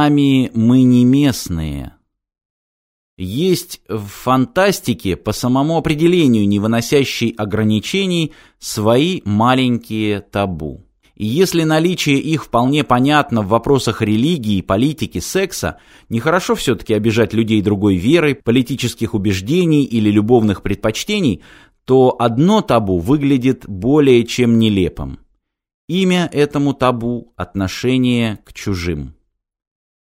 Сами мы не местные. Есть в фантастике, по самому определению не выносящей ограничений, свои маленькие табу. И если наличие их вполне понятно в вопросах религии, политики, секса, нехорошо все-таки обижать людей другой веры, политических убеждений или любовных предпочтений, то одно табу выглядит более чем нелепым. Имя этому табу – отношение к чужим.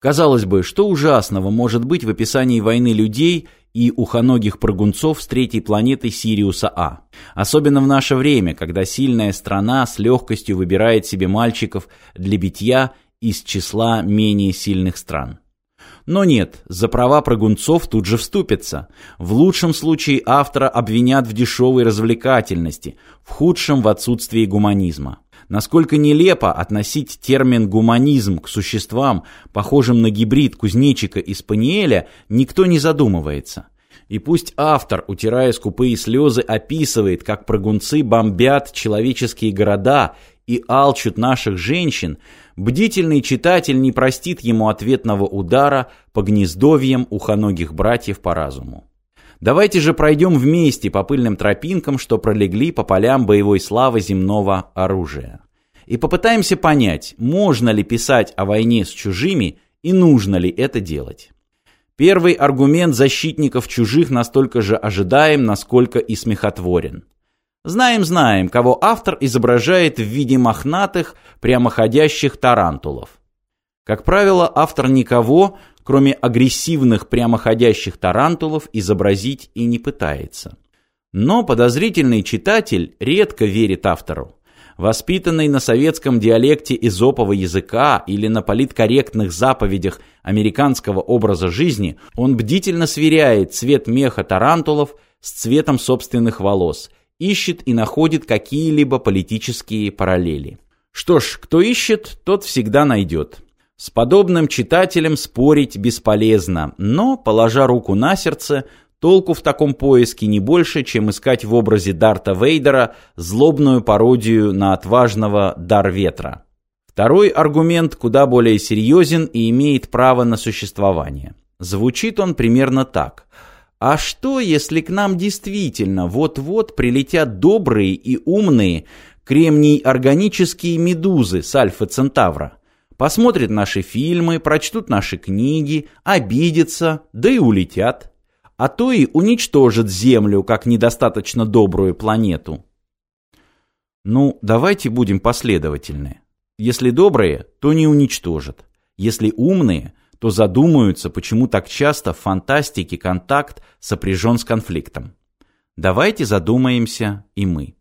Казалось бы, что ужасного может быть в описании войны людей и ухоногих прыгунцов с третьей планеты Сириуса А. Особенно в наше время, когда сильная страна с легкостью выбирает себе мальчиков для битья из числа менее сильных стран. Но нет, за права прыгунцов тут же вступятся. В лучшем случае автора обвинят в дешевой развлекательности, в худшем в отсутствии гуманизма. Насколько нелепо относить термин «гуманизм» к существам, похожим на гибрид кузнечика и спаниеля, никто не задумывается. И пусть автор, утирая скупые слезы, описывает, как прыгунцы бомбят человеческие города и алчут наших женщин, бдительный читатель не простит ему ответного удара по гнездовьям ухоногих братьев по разуму. Давайте же пройдем вместе по пыльным тропинкам, что пролегли по полям боевой славы земного оружия. И попытаемся понять, можно ли писать о войне с чужими и нужно ли это делать. Первый аргумент защитников чужих настолько же ожидаем, насколько и смехотворен. Знаем-знаем, кого автор изображает в виде мохнатых, прямоходящих тарантулов. Как правило, автор никого, кроме агрессивных прямоходящих тарантулов, изобразить и не пытается. Но подозрительный читатель редко верит автору. Воспитанный на советском диалекте изопового языка или на политкорректных заповедях американского образа жизни, он бдительно сверяет цвет меха тарантулов с цветом собственных волос, ищет и находит какие-либо политические параллели. Что ж, кто ищет, тот всегда найдет. С подобным читателем спорить бесполезно, но, положа руку на сердце, толку в таком поиске не больше, чем искать в образе Дарта Вейдера злобную пародию на отважного Дар Ветра. Второй аргумент куда более серьезен и имеет право на существование. Звучит он примерно так. А что, если к нам действительно вот-вот прилетят добрые и умные кремний-органические медузы с Альфа-Центавра? Посмотрят наши фильмы, прочтут наши книги, обидятся, да и улетят. А то и уничтожат Землю как недостаточно добрую планету. Ну, давайте будем последовательны. Если добрые, то не уничтожат. Если умные, то задумаются, почему так часто в фантастике контакт сопряжен с конфликтом. Давайте задумаемся и мы.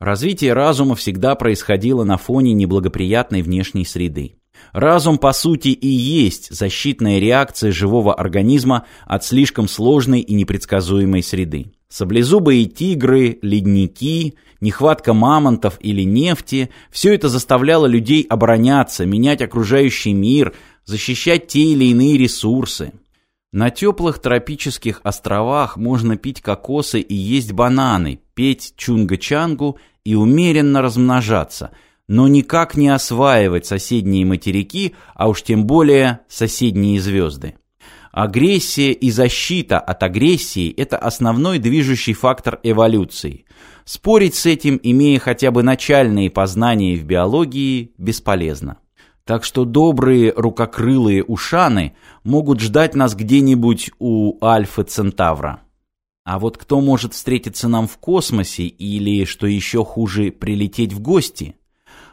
Развитие разума всегда происходило на фоне неблагоприятной внешней среды. Разум, по сути, и есть защитная реакция живого организма от слишком сложной и непредсказуемой среды. Саблезубые тигры, ледники, нехватка мамонтов или нефти – все это заставляло людей обороняться, менять окружающий мир, защищать те или иные ресурсы. На теплых тропических островах можно пить кокосы и есть бананы, петь чунга-чангу и умеренно размножаться, но никак не осваивать соседние материки, а уж тем более соседние звезды. Агрессия и защита от агрессии – это основной движущий фактор эволюции. Спорить с этим, имея хотя бы начальные познания в биологии, бесполезно. Так что добрые рукокрылые ушаны могут ждать нас где-нибудь у Альфа Центавра. А вот кто может встретиться нам в космосе или, что еще хуже, прилететь в гости?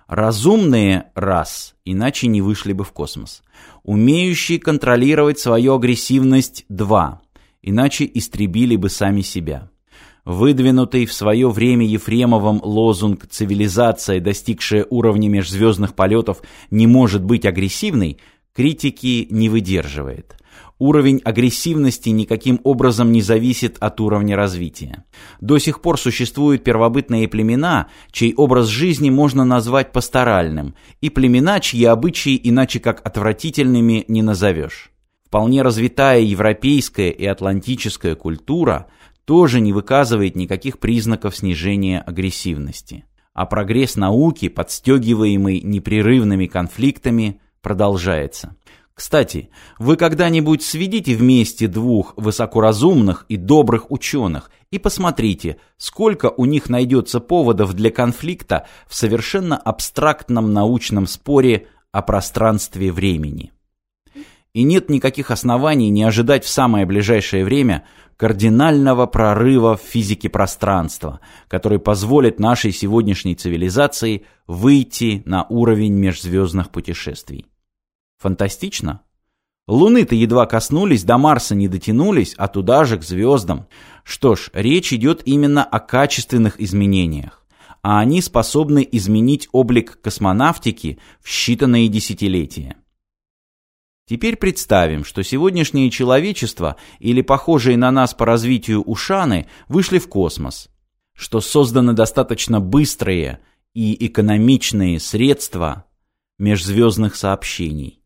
Разумные – раз, иначе не вышли бы в космос. Умеющие контролировать свою агрессивность – два, иначе истребили бы сами себя. Выдвинутый в свое время Ефремовым лозунг «цивилизация, достигшая уровня межзвездных полетов, не может быть агрессивной» критики не выдерживает уровень агрессивности никаким образом не зависит от уровня развития. До сих пор существуют первобытные племена, чей образ жизни можно назвать пасторальным, и племена, чьи обычаи иначе как отвратительными не назовешь. Вполне развитая европейская и атлантическая культура тоже не выказывает никаких признаков снижения агрессивности. А прогресс науки, подстегиваемый непрерывными конфликтами, продолжается. Кстати, вы когда-нибудь сведите вместе двух высокоразумных и добрых ученых и посмотрите, сколько у них найдется поводов для конфликта в совершенно абстрактном научном споре о пространстве времени. И нет никаких оснований не ожидать в самое ближайшее время кардинального прорыва в физике пространства, который позволит нашей сегодняшней цивилизации выйти на уровень межзвездных путешествий. Фантастично? Луны-то едва коснулись, до Марса не дотянулись, а туда же к звездам. Что ж, речь идет именно о качественных изменениях, а они способны изменить облик космонавтики в считанные десятилетия. Теперь представим, что сегодняшнее человечество или похожие на нас по развитию ушаны вышли в космос, что созданы достаточно быстрые и экономичные средства межзвездных сообщений.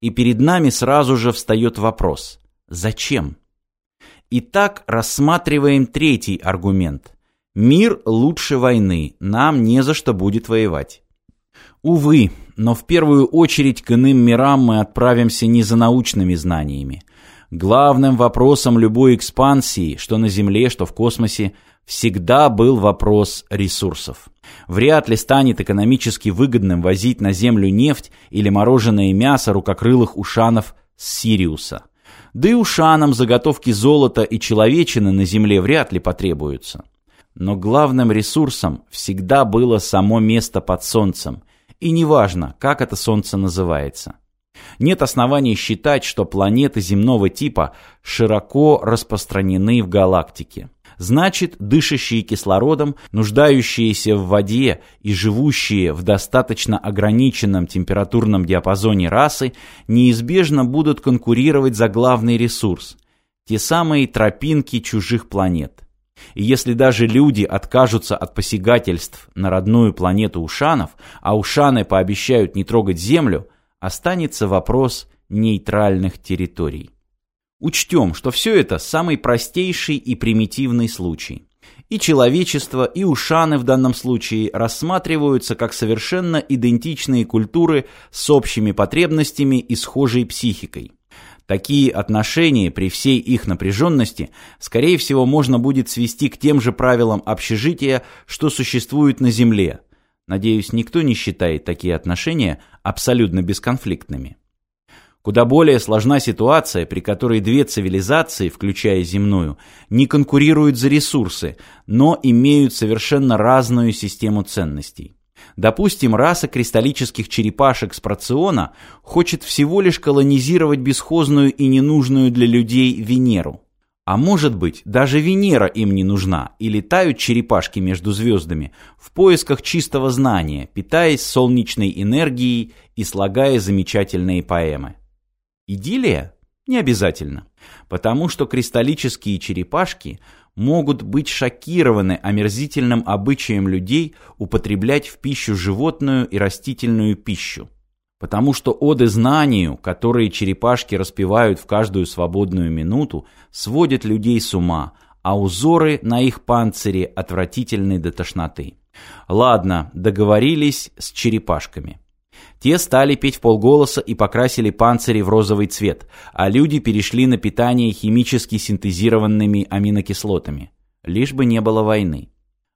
И перед нами сразу же встает вопрос «Зачем?». Итак, рассматриваем третий аргумент. Мир лучше войны, нам не за что будет воевать. Увы, но в первую очередь к иным мирам мы отправимся не за научными знаниями. Главным вопросом любой экспансии, что на Земле, что в космосе, всегда был вопрос ресурсов. Вряд ли станет экономически выгодным возить на Землю нефть или мороженое мясо рукокрылых ушанов с Сириуса. Да и ушанам заготовки золота и человечины на Земле вряд ли потребуются. Но главным ресурсом всегда было само место под Солнцем, и неважно, как это Солнце называется. Нет оснований считать, что планеты земного типа широко распространены в галактике. Значит, дышащие кислородом, нуждающиеся в воде и живущие в достаточно ограниченном температурном диапазоне расы неизбежно будут конкурировать за главный ресурс – те самые тропинки чужих планет. И если даже люди откажутся от посягательств на родную планету Ушанов, а Ушаны пообещают не трогать Землю, останется вопрос нейтральных территорий. Учтем, что все это самый простейший и примитивный случай. И человечество, и ушаны в данном случае рассматриваются как совершенно идентичные культуры с общими потребностями и схожей психикой. Такие отношения при всей их напряженности, скорее всего, можно будет свести к тем же правилам общежития, что существуют на Земле. Надеюсь, никто не считает такие отношения абсолютно бесконфликтными. Куда более сложна ситуация, при которой две цивилизации, включая земную, не конкурируют за ресурсы, но имеют совершенно разную систему ценностей. Допустим, раса кристаллических черепашек с Проциона хочет всего лишь колонизировать бесхозную и ненужную для людей Венеру. А может быть, даже Венера им не нужна, и летают черепашки между звездами в поисках чистого знания, питаясь солнечной энергией и слагая замечательные поэмы. Идиллия? Не обязательно, потому что кристаллические черепашки – могут быть шокированы омерзительным обычаем людей употреблять в пищу животную и растительную пищу. Потому что оды знанию, которые черепашки распевают в каждую свободную минуту, сводят людей с ума, а узоры на их панцире отвратительны до тошноты. Ладно, договорились с черепашками. Те стали петь в полголоса и покрасили панцири в розовый цвет, а люди перешли на питание химически синтезированными аминокислотами. Лишь бы не было войны.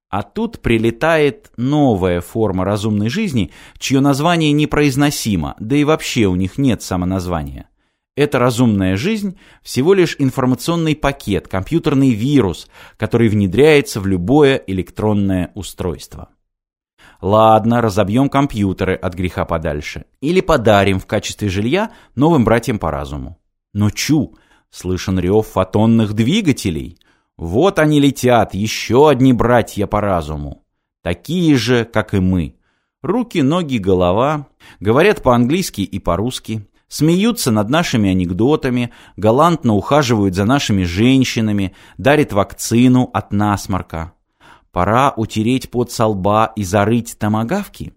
А тут прилетает новая форма разумной жизни, чье название непроизносимо, да и вообще у них нет самоназвания. Эта разумная жизнь – всего лишь информационный пакет, компьютерный вирус, который внедряется в любое электронное устройство. Ладно, разобьем компьютеры от греха подальше. Или подарим в качестве жилья новым братьям по разуму. Но чу, слышен рев фотонных двигателей. Вот они летят, еще одни братья по разуму. Такие же, как и мы. Руки, ноги, голова. Говорят по-английски и по-русски. Смеются над нашими анекдотами, галантно ухаживают за нашими женщинами, дарят вакцину от насморка. Пора утереть под со лба и зарыть томагавки?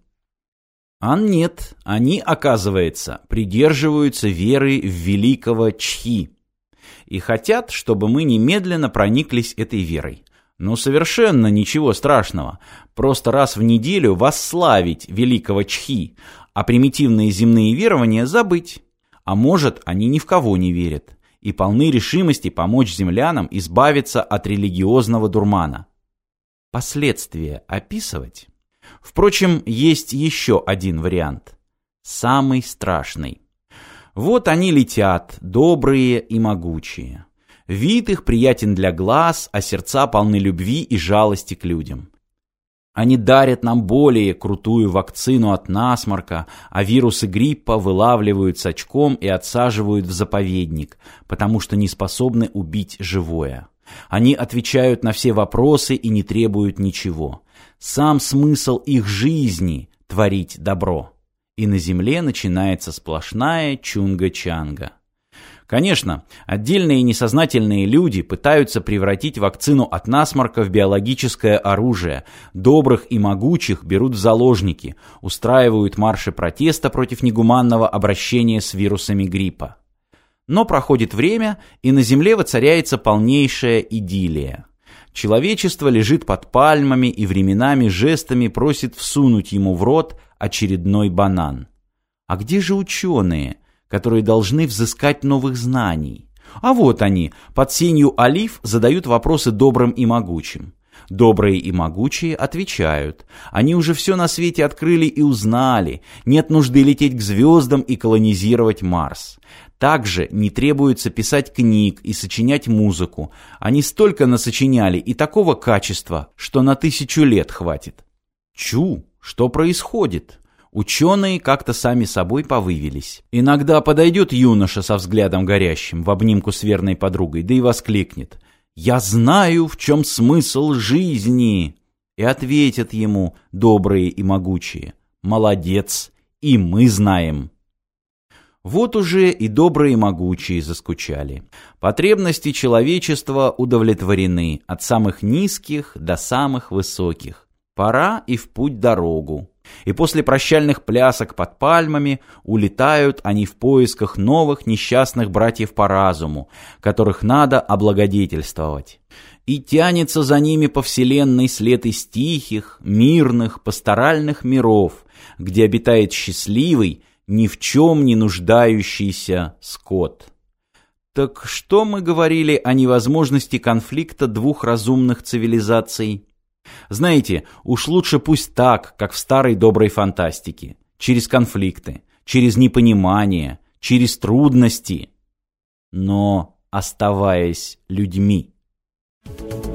А нет, они, оказывается, придерживаются веры в великого Чхи и хотят, чтобы мы немедленно прониклись этой верой. Но совершенно ничего страшного. Просто раз в неделю восславить великого Чхи, а примитивные земные верования забыть. А может, они ни в кого не верят и полны решимости помочь землянам избавиться от религиозного дурмана. Последствия описывать? Впрочем, есть еще один вариант. Самый страшный. Вот они летят, добрые и могучие. Вид их приятен для глаз, а сердца полны любви и жалости к людям. Они дарят нам более крутую вакцину от насморка, а вирусы гриппа вылавливают с очком и отсаживают в заповедник, потому что не способны убить живое. Они отвечают на все вопросы и не требуют ничего. Сам смысл их жизни – творить добро. И на земле начинается сплошная чунга-чанга. Конечно, отдельные несознательные люди пытаются превратить вакцину от насморка в биологическое оружие, добрых и могучих берут в заложники, устраивают марши протеста против негуманного обращения с вирусами гриппа. Но проходит время, и на Земле воцаряется полнейшая идиллия. Человечество лежит под пальмами и временами жестами просит всунуть ему в рот очередной банан. А где же ученые, которые должны взыскать новых знаний? А вот они, под сенью олив, задают вопросы добрым и могучим. Добрые и могучие отвечают. Они уже все на свете открыли и узнали. Нет нужды лететь к звездам и колонизировать Марс. Также не требуется писать книг и сочинять музыку. Они столько насочиняли и такого качества, что на тысячу лет хватит. Чу, что происходит? Ученые как-то сами собой повывелись. Иногда подойдет юноша со взглядом горящим в обнимку с верной подругой, да и воскликнет «Я знаю, в чем смысл жизни!» И ответят ему добрые и могучие «Молодец, и мы знаем!» Вот уже и добрые и могучие заскучали. Потребности человечества удовлетворены от самых низких до самых высоких. Пора и в путь дорогу. И после прощальных плясок под пальмами улетают они в поисках новых несчастных братьев по разуму, которых надо облагодетельствовать. И тянется за ними по вселенной след из тихих, мирных, пасторальных миров, где обитает счастливый, ни в чем не нуждающийся скот. Так что мы говорили о невозможности конфликта двух разумных цивилизаций? Знаете, уж лучше пусть так, как в старой доброй фантастике. Через конфликты, через непонимание, через трудности. Но оставаясь людьми. Thank you.